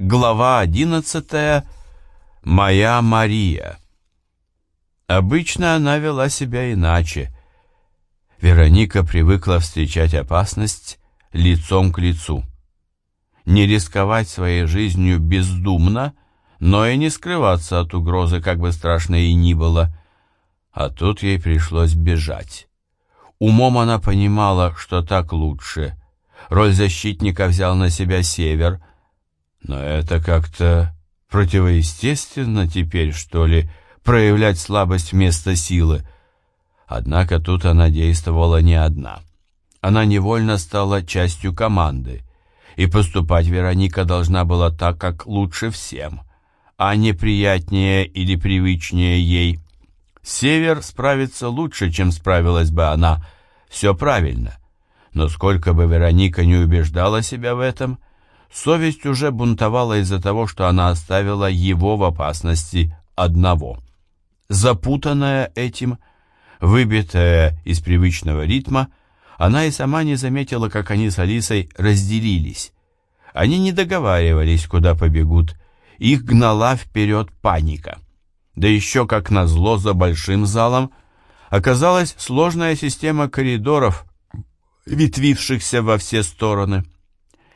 Глава одиннадцатая. Моя Мария. Обычно она вела себя иначе. Вероника привыкла встречать опасность лицом к лицу. Не рисковать своей жизнью бездумно, но и не скрываться от угрозы, как бы страшно и ни было. А тут ей пришлось бежать. Умом она понимала, что так лучше. Роль защитника взял на себя север — но это как-то противоестественно теперь, что ли, проявлять слабость вместо силы. Однако тут она действовала не одна. Она невольно стала частью команды, и поступать Вероника должна была так, как лучше всем, а не приятнее или привычнее ей. Север справится лучше, чем справилась бы она. Все правильно. Но сколько бы Вероника не убеждала себя в этом – Совесть уже бунтовала из-за того, что она оставила его в опасности одного. Запутанная этим, выбитая из привычного ритма, она и сама не заметила, как они с Алисой разделились. Они не договаривались, куда побегут, их гнала вперед паника. Да еще, как назло, за большим залом оказалась сложная система коридоров, ветвившихся во все стороны.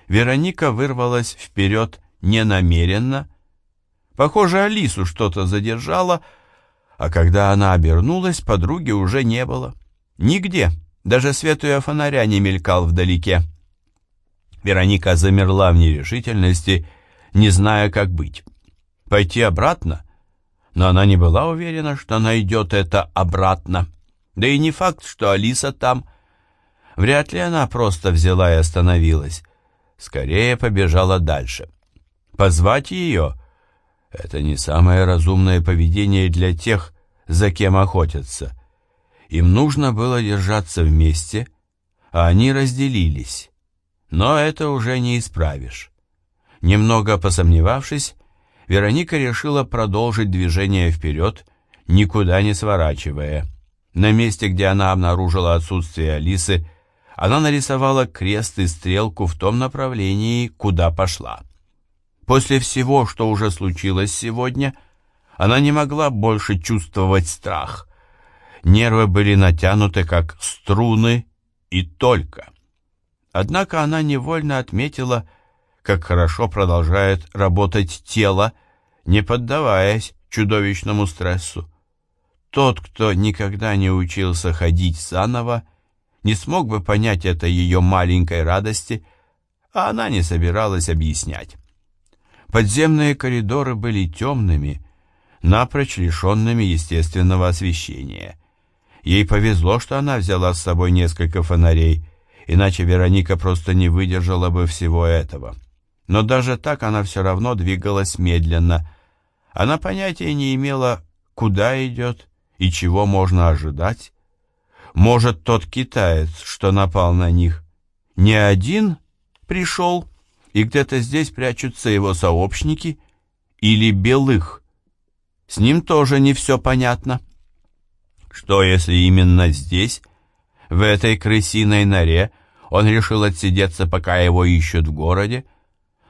Вероника вырвалась вперед ненамеренно. Похоже, Алису что-то задержало, а когда она обернулась, подруги уже не было. Нигде, даже свет ее фонаря не мелькал вдалеке. Вероника замерла в нерешительности, не зная, как быть. Пойти обратно? Но она не была уверена, что найдет это обратно. Да и не факт, что Алиса там. Вряд ли она просто взяла и остановилась скорее побежала дальше. Позвать ее — это не самое разумное поведение для тех, за кем охотятся. Им нужно было держаться вместе, а они разделились. Но это уже не исправишь. Немного посомневавшись, Вероника решила продолжить движение вперед, никуда не сворачивая. На месте, где она обнаружила отсутствие Алисы, она нарисовала крест и стрелку в том направлении, куда пошла. После всего, что уже случилось сегодня, она не могла больше чувствовать страх. Нервы были натянуты, как струны, и только. Однако она невольно отметила, как хорошо продолжает работать тело, не поддаваясь чудовищному стрессу. Тот, кто никогда не учился ходить заново, не смог бы понять это ее маленькой радости, а она не собиралась объяснять. Подземные коридоры были темными, напрочь лишенными естественного освещения. Ей повезло, что она взяла с собой несколько фонарей, иначе Вероника просто не выдержала бы всего этого. Но даже так она все равно двигалась медленно. Она понятия не имела, куда идет и чего можно ожидать. Может, тот китаец, что напал на них, не один пришел, и где-то здесь прячутся его сообщники, или белых. С ним тоже не все понятно. Что, если именно здесь, в этой крысиной норе, он решил отсидеться, пока его ищут в городе?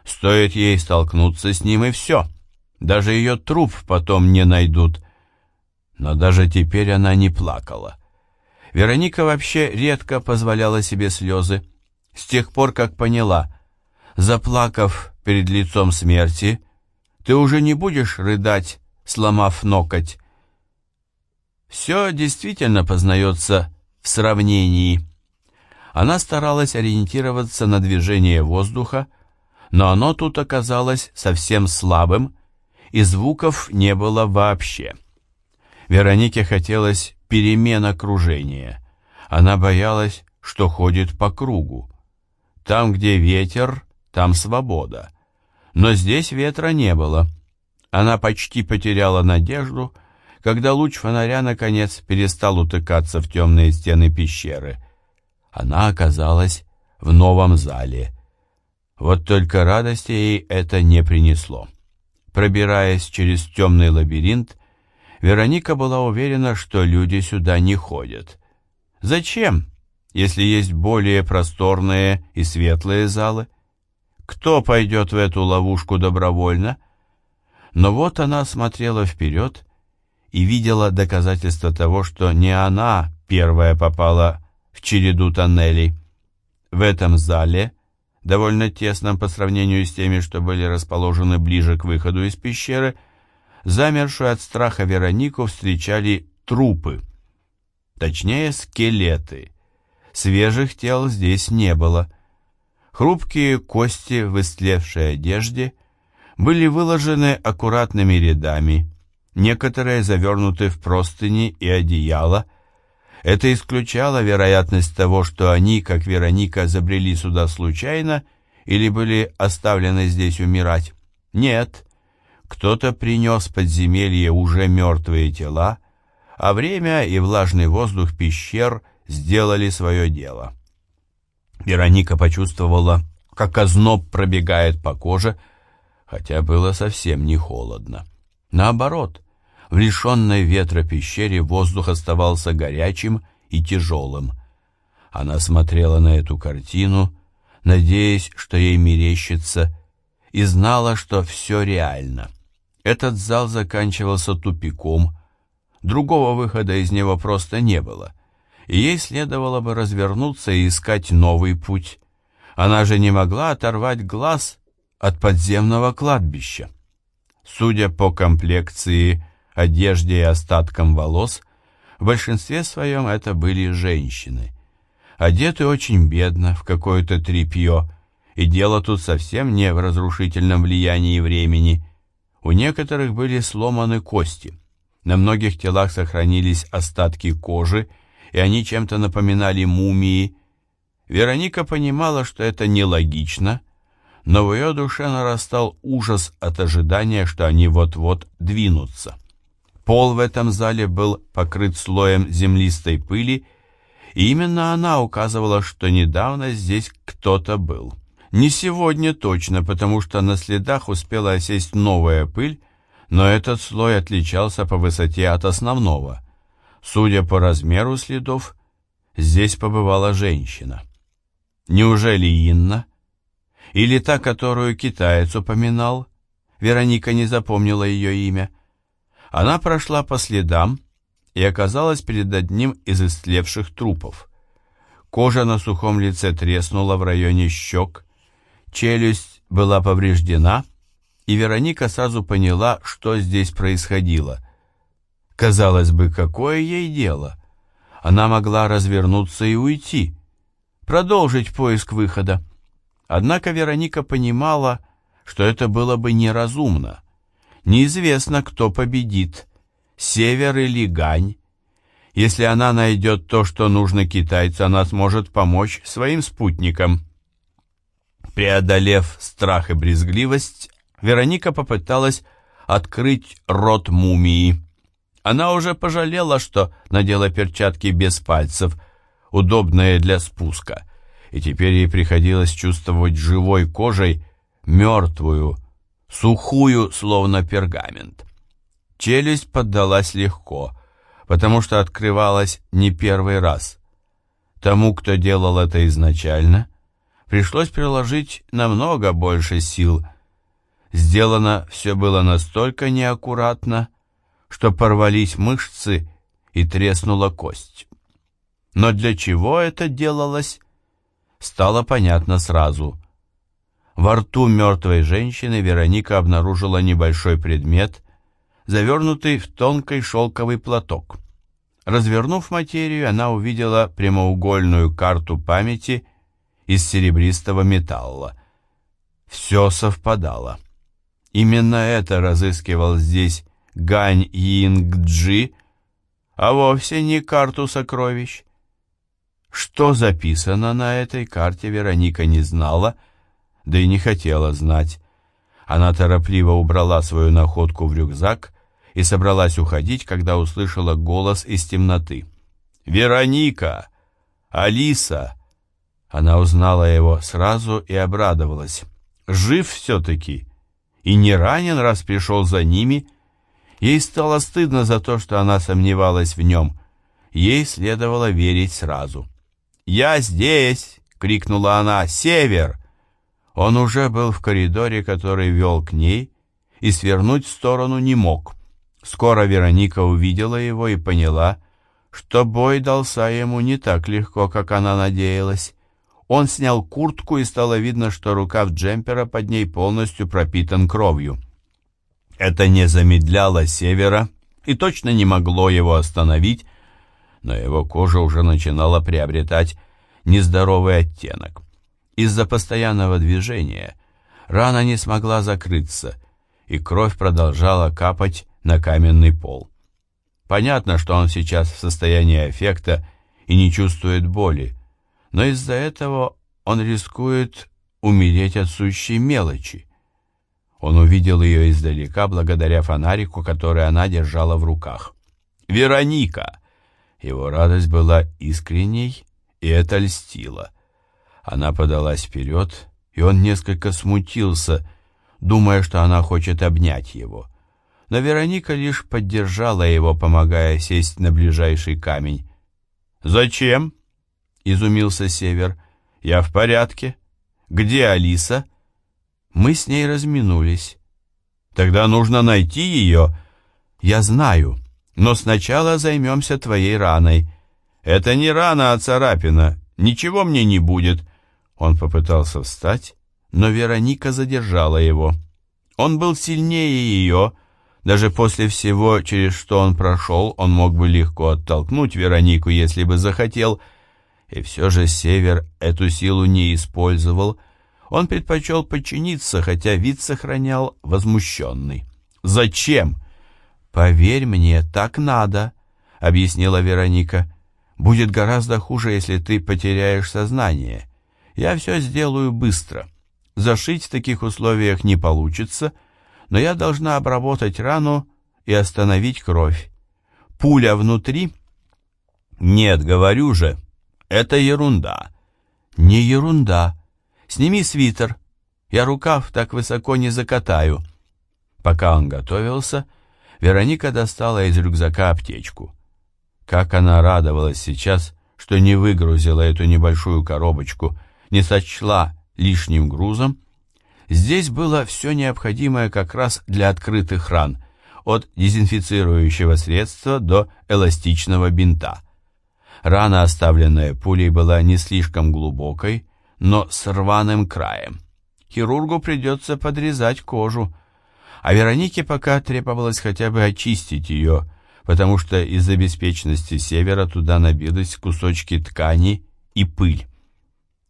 Стоит ей столкнуться с ним, и все. Даже ее труп потом не найдут. Но даже теперь она не плакала. Вероника вообще редко позволяла себе слезы, с тех пор, как поняла, заплакав перед лицом смерти, ты уже не будешь рыдать, сломав ноготь. Все действительно познается в сравнении. Она старалась ориентироваться на движение воздуха, но оно тут оказалось совсем слабым, и звуков не было вообще. Веронике хотелось перемен окружения. Она боялась, что ходит по кругу. Там, где ветер, там свобода. Но здесь ветра не было. Она почти потеряла надежду, когда луч фонаря, наконец, перестал утыкаться в темные стены пещеры. Она оказалась в новом зале. Вот только радости ей это не принесло. Пробираясь через темный лабиринт, Вероника была уверена, что люди сюда не ходят. Зачем, если есть более просторные и светлые залы? Кто пойдет в эту ловушку добровольно? Но вот она смотрела вперед и видела доказательства того, что не она первая попала в череду тоннелей. В этом зале, довольно тесном по сравнению с теми, что были расположены ближе к выходу из пещеры, замершую от страха Веронику встречали трупы. Точнее, скелеты. Свежих тел здесь не было. Хрупкие кости в истлевшей одежде были выложены аккуратными рядами, некоторые завернуты в простыни и одеяло. Это исключало вероятность того, что они, как Вероника, забрели сюда случайно или были оставлены здесь умирать. Нет, кто-то принес в подземелье уже мертвые тела, а время и влажный воздух пещер сделали свое дело. Вероника почувствовала, как озноб пробегает по коже, хотя было совсем не холодно. Наоборот, в лишенной ветра пещере воздух оставался горячим и тяжелым. Она смотрела на эту картину, надеясь, что ей мерещится, и знала, что все реально. Этот зал заканчивался тупиком, другого выхода из него просто не было и ей следовало бы развернуться и искать новый путь. Она же не могла оторвать глаз от подземного кладбища. Судя по комплекции, одежде и остаткам волос, в большинстве своем это были женщины. Одеты очень бедно, в какое-то тряпье, и дело тут совсем не в разрушительном влиянии времени. У некоторых были сломаны кости. На многих телах сохранились остатки кожи и они чем-то напоминали мумии. Вероника понимала, что это нелогично, но в ее душе нарастал ужас от ожидания, что они вот-вот двинутся. Пол в этом зале был покрыт слоем землистой пыли, и именно она указывала, что недавно здесь кто-то был. Не сегодня точно, потому что на следах успела осесть новая пыль, но этот слой отличался по высоте от основного – Судя по размеру следов, здесь побывала женщина. Неужели Инна? Или та, которую китаец упоминал? Вероника не запомнила ее имя. Она прошла по следам и оказалась перед одним из истлевших трупов. Кожа на сухом лице треснула в районе щек, челюсть была повреждена, и Вероника сразу поняла, что здесь происходило. Казалось бы, какое ей дело? Она могла развернуться и уйти, продолжить поиск выхода. Однако Вероника понимала, что это было бы неразумно. Неизвестно, кто победит, север или гань. Если она найдет то, что нужно китайцу, она сможет помочь своим спутникам. Преодолев страх и брезгливость, Вероника попыталась открыть рот мумии. Она уже пожалела, что надела перчатки без пальцев, удобные для спуска, и теперь ей приходилось чувствовать живой кожей мертвую, сухую, словно пергамент. Челюсть поддалась легко, потому что открывалась не первый раз. Тому, кто делал это изначально, пришлось приложить намного больше сил. Сделано все было настолько неаккуратно, что порвались мышцы и треснула кость. Но для чего это делалось, стало понятно сразу. Во рту мертвой женщины Вероника обнаружила небольшой предмет, завернутый в тонкий шелковый платок. Развернув материю, она увидела прямоугольную карту памяти из серебристого металла. Все совпадало. Именно это разыскивал здесь Гань Йингджи, а вовсе не карту сокровищ. Что записано на этой карте, Вероника не знала, да и не хотела знать. Она торопливо убрала свою находку в рюкзак и собралась уходить, когда услышала голос из темноты. «Вероника! Алиса!» Она узнала его сразу и обрадовалась. «Жив все-таки! И не ранен, раз пришел за ними!» Ей стало стыдно за то, что она сомневалась в нем. Ей следовало верить сразу. «Я здесь!» — крикнула она. «Север!» Он уже был в коридоре, который вел к ней, и свернуть в сторону не мог. Скоро Вероника увидела его и поняла, что бой дался ему не так легко, как она надеялась. Он снял куртку, и стало видно, что рукав джемпера под ней полностью пропитан кровью. Это не замедляло Севера и точно не могло его остановить, но его кожа уже начинала приобретать нездоровый оттенок. Из-за постоянного движения рана не смогла закрыться, и кровь продолжала капать на каменный пол. Понятно, что он сейчас в состоянии аффекта и не чувствует боли, но из-за этого он рискует умереть от сущей мелочи. Он увидел ее издалека благодаря фонарику, который она держала в руках. «Вероника!» Его радость была искренней, и это льстило. Она подалась вперед, и он несколько смутился, думая, что она хочет обнять его. Но Вероника лишь поддержала его, помогая сесть на ближайший камень. «Зачем?» — изумился Север. «Я в порядке. Где Алиса?» Мы с ней разминулись. «Тогда нужно найти ее». «Я знаю, но сначала займемся твоей раной». «Это не рана, а царапина. Ничего мне не будет». Он попытался встать, но Вероника задержала его. Он был сильнее ее, — даже после всего, через что он прошел, он мог бы легко оттолкнуть Веронику, если бы захотел, и все же Север эту силу не использовал. Он предпочел подчиниться, хотя вид сохранял возмущенный. «Зачем?» «Поверь мне, так надо», — объяснила Вероника. «Будет гораздо хуже, если ты потеряешь сознание. Я все сделаю быстро. Зашить в таких условиях не получится» но я должна обработать рану и остановить кровь. Пуля внутри? Нет, говорю же, это ерунда. Не ерунда. Сними свитер. Я рукав так высоко не закатаю. Пока он готовился, Вероника достала из рюкзака аптечку. Как она радовалась сейчас, что не выгрузила эту небольшую коробочку, не сочла лишним грузом, Здесь было все необходимое как раз для открытых ран, от дезинфицирующего средства до эластичного бинта. Рана, оставленная пулей, была не слишком глубокой, но с рваным краем. Хирургу придется подрезать кожу, а Веронике пока требовалось хотя бы очистить ее, потому что из-за беспечности севера туда набились кусочки ткани и пыль.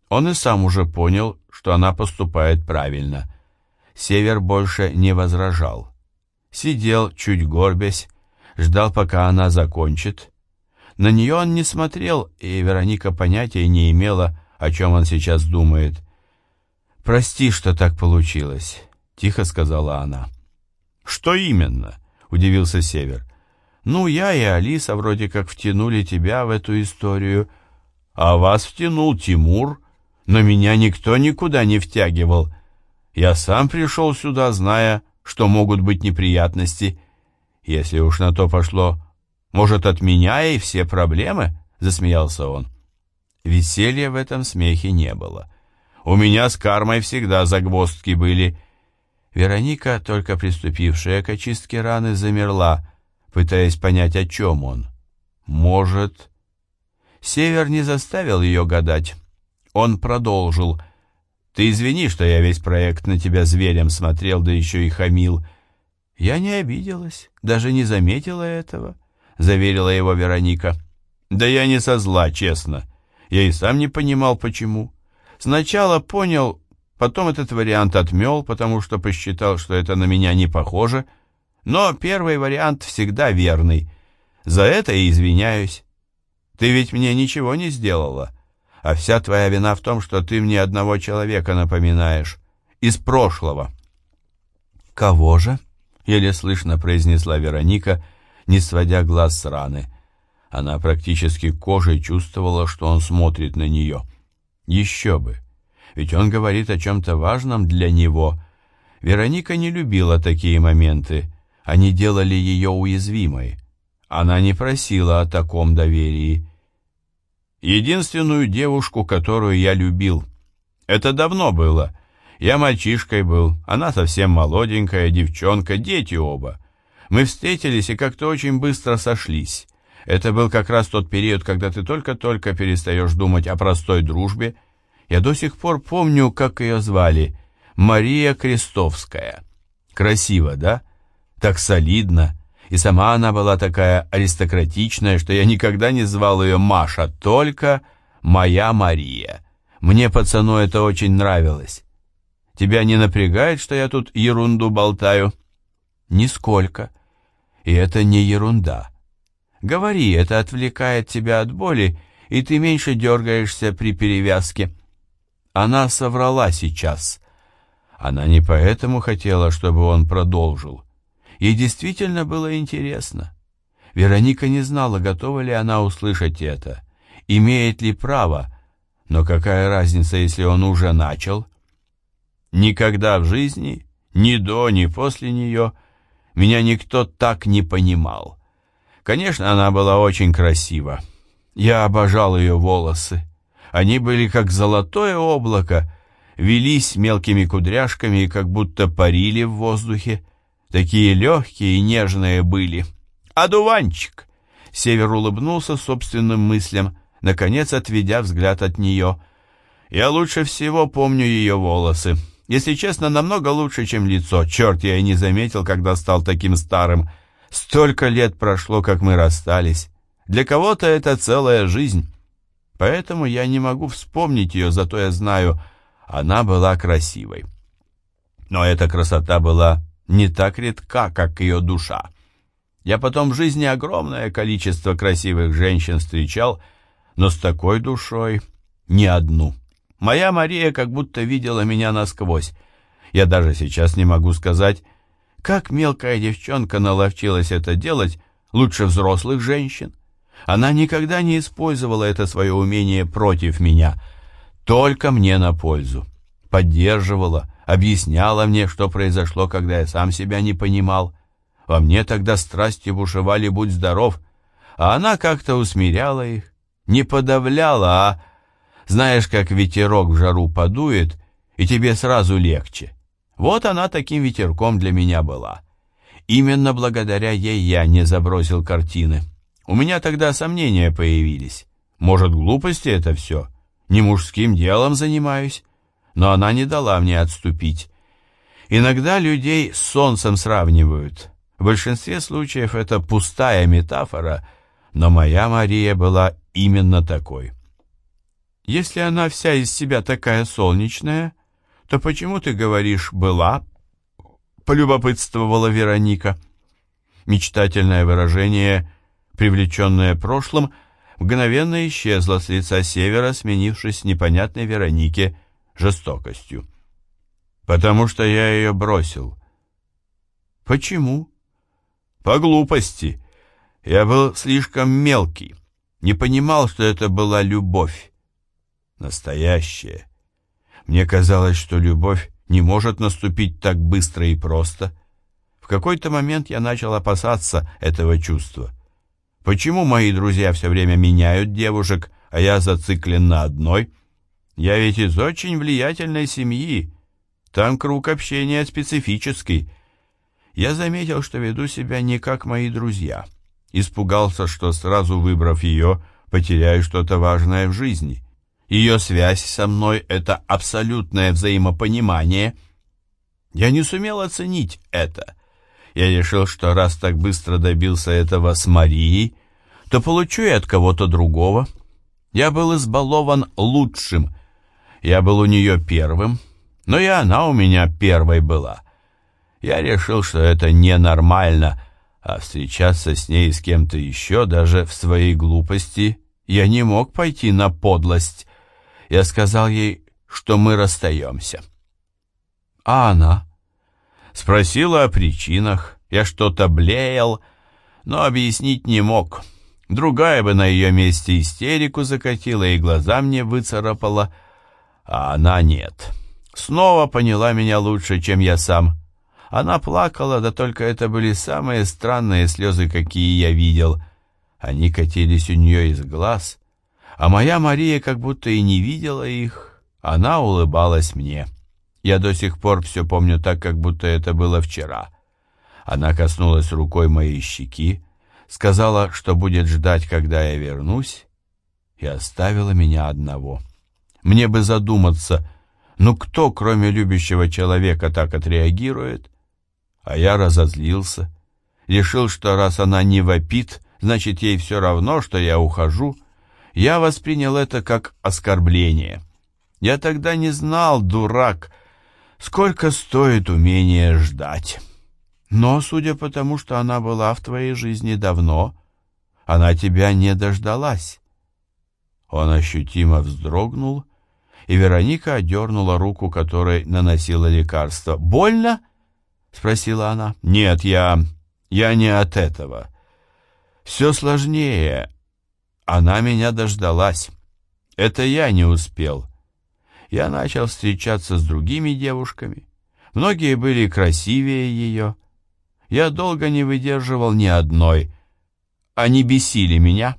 Он и сам уже понял, что она поступает правильно. Север больше не возражал. Сидел, чуть горбясь, ждал, пока она закончит. На нее он не смотрел, и Вероника понятия не имела, о чем он сейчас думает. «Прости, что так получилось», — тихо сказала она. «Что именно?» — удивился Север. «Ну, я и Алиса вроде как втянули тебя в эту историю, а вас втянул Тимур», но меня никто никуда не втягивал. Я сам пришел сюда, зная, что могут быть неприятности. Если уж на то пошло, может, от меня и все проблемы?» — засмеялся он. Веселья в этом смехе не было. «У меня с кармой всегда загвоздки были». Вероника, только приступившая к очистке раны, замерла, пытаясь понять, о чем он. «Может...» Север не заставил ее гадать. Он продолжил. «Ты извини, что я весь проект на тебя зверем смотрел, да еще и хамил». «Я не обиделась, даже не заметила этого», — заверила его Вероника. «Да я не со зла, честно. Я и сам не понимал, почему. Сначала понял, потом этот вариант отмел, потому что посчитал, что это на меня не похоже. Но первый вариант всегда верный. За это и извиняюсь. Ты ведь мне ничего не сделала а вся твоя вина в том, что ты мне одного человека напоминаешь. Из прошлого». «Кого же?» — еле слышно произнесла Вероника, не сводя глаз с раны. Она практически кожей чувствовала, что он смотрит на нее. Еще бы! Ведь он говорит о чем-то важном для него. Вероника не любила такие моменты. Они делали ее уязвимой. Она не просила о таком доверии единственную девушку, которую я любил. Это давно было, Я мальчишкой был, она совсем молоденькая, девчонка, дети оба. Мы встретились и как-то очень быстро сошлись. Это был как раз тот период, когда ты только-только перестаешь думать о простой дружбе. Я до сих пор помню, как ее звали. Мария Крестовская. Красиво, да? Так солидно. И сама она была такая аристократичная, что я никогда не звал ее Маша, только моя Мария. Мне, пацану, это очень нравилось. Тебя не напрягает, что я тут ерунду болтаю? Нисколько. И это не ерунда. Говори, это отвлекает тебя от боли, и ты меньше дергаешься при перевязке. Она соврала сейчас. Она не поэтому хотела, чтобы он продолжил. Ей действительно было интересно. Вероника не знала, готова ли она услышать это, имеет ли право, но какая разница, если он уже начал? Никогда в жизни, ни до, ни после нее, меня никто так не понимал. Конечно, она была очень красива. Я обожал ее волосы. Они были как золотое облако, велись мелкими кудряшками и как будто парили в воздухе. Такие легкие и нежные были. «Одуванчик!» Север улыбнулся собственным мыслям, наконец отведя взгляд от нее. «Я лучше всего помню ее волосы. Если честно, намного лучше, чем лицо. Черт, я и не заметил, когда стал таким старым. Столько лет прошло, как мы расстались. Для кого-то это целая жизнь. Поэтому я не могу вспомнить ее, зато я знаю, она была красивой. Но эта красота была не так редка, как ее душа. Я потом в жизни огромное количество красивых женщин встречал, но с такой душой ни одну. Моя Мария как будто видела меня насквозь. Я даже сейчас не могу сказать, как мелкая девчонка наловчилась это делать лучше взрослых женщин. Она никогда не использовала это свое умение против меня, только мне на пользу. Поддерживала, объясняла мне, что произошло, когда я сам себя не понимал. Во мне тогда страсти бушевали «Будь здоров», а она как-то усмиряла их, не подавляла, а... Знаешь, как ветерок в жару подует, и тебе сразу легче. Вот она таким ветерком для меня была. Именно благодаря ей я не забросил картины. У меня тогда сомнения появились. Может, глупости это все? Не мужским делом занимаюсь? но она не дала мне отступить. Иногда людей с солнцем сравнивают. В большинстве случаев это пустая метафора, но моя Мария была именно такой. Если она вся из себя такая солнечная, то почему ты говоришь «была»? Полюбопытствовала Вероника. Мечтательное выражение, привлеченное прошлым, мгновенно исчезло с лица севера, сменившись непонятной Веронике – жестокостью. Потому что я ее бросил. Почему? По глупости. Я был слишком мелкий, не понимал, что это была любовь. Настоящая. Мне казалось, что любовь не может наступить так быстро и просто. В какой-то момент я начал опасаться этого чувства. Почему мои друзья все время меняют девушек, а я зациклен на одной? Я ведь из очень влиятельной семьи. Там круг общения специфический. Я заметил, что веду себя не как мои друзья. Испугался, что сразу выбрав ее, потеряю что-то важное в жизни. Ее связь со мной — это абсолютное взаимопонимание. Я не сумел оценить это. Я решил, что раз так быстро добился этого с Марией, то получу и от кого-то другого. Я был избалован лучшим — я был у нее первым, но и она у меня первой была. Я решил, что это ненормально, а встречаться с ней с кем-то еще, даже в своей глупости, я не мог пойти на подлость. Я сказал ей, что мы расстаемся. А она? Спросила о причинах. Я что-то блеял, но объяснить не мог. Другая бы на ее месте истерику закатила и глаза мне выцарапала, — а она нет. Снова поняла меня лучше, чем я сам. Она плакала, да только это были самые странные слезы, какие я видел. Они катились у нее из глаз, а моя Мария как будто и не видела их. Она улыбалась мне. Я до сих пор все помню так, как будто это было вчера. Она коснулась рукой моей щеки, сказала, что будет ждать, когда я вернусь, и оставила меня одного. Мне бы задуматься, ну кто, кроме любящего человека, так отреагирует? А я разозлился, решил, что раз она не вопит, значит, ей все равно, что я ухожу. Я воспринял это как оскорбление. Я тогда не знал, дурак, сколько стоит умение ждать. Но, судя по тому, что она была в твоей жизни давно, она тебя не дождалась. Он ощутимо вздрогнул, и Вероника одернула руку, которой наносила лекарство. «Больно?» — спросила она. «Нет, я... я не от этого. Все сложнее. Она меня дождалась. Это я не успел. Я начал встречаться с другими девушками. Многие были красивее ее. Я долго не выдерживал ни одной. Они бесили меня».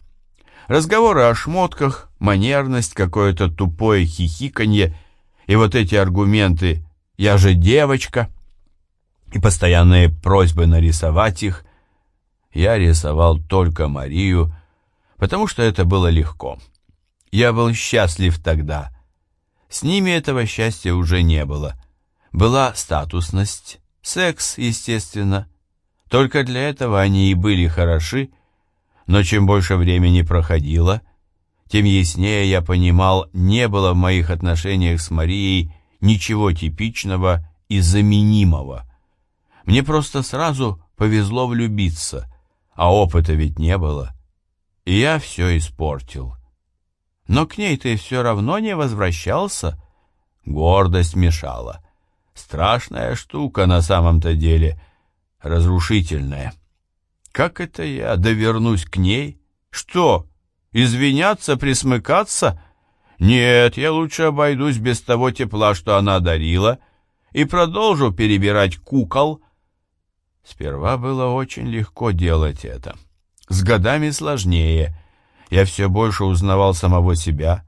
Разговоры о шмотках, манерность, какое-то тупое хихиканье и вот эти аргументы «я же девочка» и постоянные просьбы нарисовать их. Я рисовал только Марию, потому что это было легко. Я был счастлив тогда. С ними этого счастья уже не было. Была статусность, секс, естественно. Только для этого они и были хороши, но чем больше времени проходило, тем яснее я понимал, не было в моих отношениях с Марией ничего типичного и заменимого. Мне просто сразу повезло влюбиться, а опыта ведь не было. Я все испортил. Но к ней ты все равно не возвращался. Гордость мешала. Страшная штука на самом-то деле, разрушительная. Как это я довернусь к ней? Что, извиняться, присмыкаться? Нет, я лучше обойдусь без того тепла, что она дарила, и продолжу перебирать кукол. Сперва было очень легко делать это. С годами сложнее. Я все больше узнавал самого себя,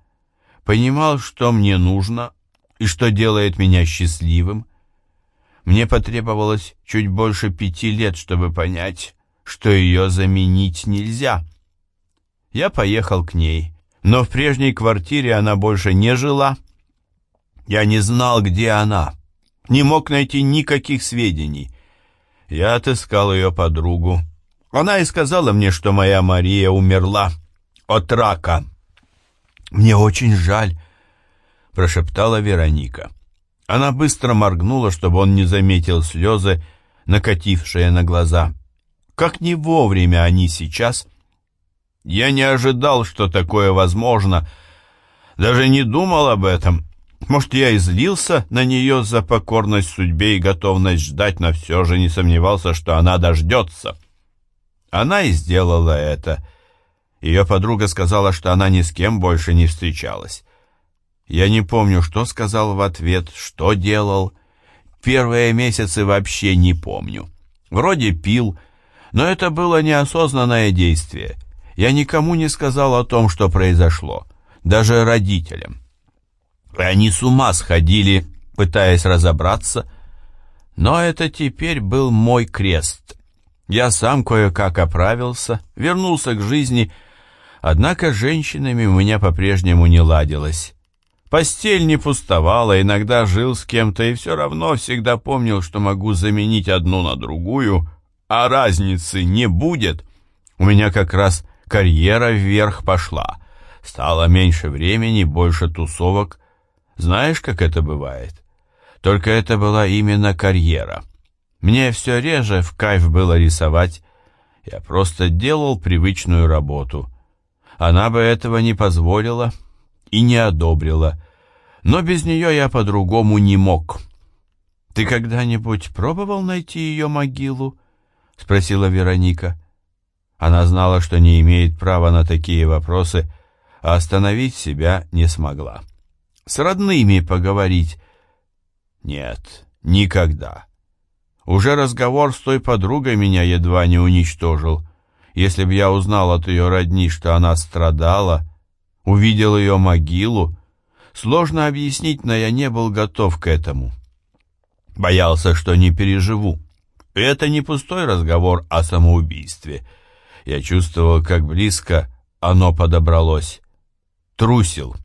понимал, что мне нужно и что делает меня счастливым. Мне потребовалось чуть больше пяти лет, чтобы понять, что ее заменить нельзя. Я поехал к ней, но в прежней квартире она больше не жила. Я не знал, где она, не мог найти никаких сведений. Я отыскал ее подругу. Она и сказала мне, что моя Мария умерла от рака. «Мне очень жаль», — прошептала Вероника. Она быстро моргнула, чтобы он не заметил слезы, накатившие на глаза. Как не вовремя они сейчас. Я не ожидал, что такое возможно. Даже не думал об этом. Может, я излился на нее за покорность судьбе и готовность ждать, но все же не сомневался, что она дождется. Она и сделала это. Ее подруга сказала, что она ни с кем больше не встречалась. Я не помню, что сказал в ответ, что делал. Первые месяцы вообще не помню. Вроде пил, но это было неосознанное действие. Я никому не сказал о том, что произошло, даже родителям. И они с ума сходили, пытаясь разобраться, но это теперь был мой крест. Я сам кое-как оправился, вернулся к жизни, однако с женщинами у меня по-прежнему не ладилось. Постель не пустовала, иногда жил с кем-то и все равно всегда помнил, что могу заменить одну на другую, а разницы не будет. У меня как раз карьера вверх пошла. Стало меньше времени, больше тусовок. Знаешь, как это бывает? Только это была именно карьера. Мне все реже в кайф было рисовать. Я просто делал привычную работу. Она бы этого не позволила и не одобрила. Но без нее я по-другому не мог. Ты когда-нибудь пробовал найти ее могилу? — спросила Вероника. Она знала, что не имеет права на такие вопросы, а остановить себя не смогла. «С родными поговорить?» «Нет, никогда. Уже разговор с той подругой меня едва не уничтожил. Если б я узнал от ее родни, что она страдала, увидел ее могилу, сложно объяснить, но я не был готов к этому. Боялся, что не переживу. И это не пустой разговор о самоубийстве. Я чувствовал, как близко оно подобралось. Трусил.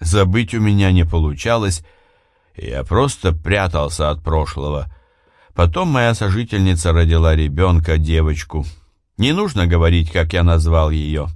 Забыть у меня не получалось, я просто прятался от прошлого. Потом моя сожительница родила ребенка, девочку. Не нужно говорить, как я назвал ее.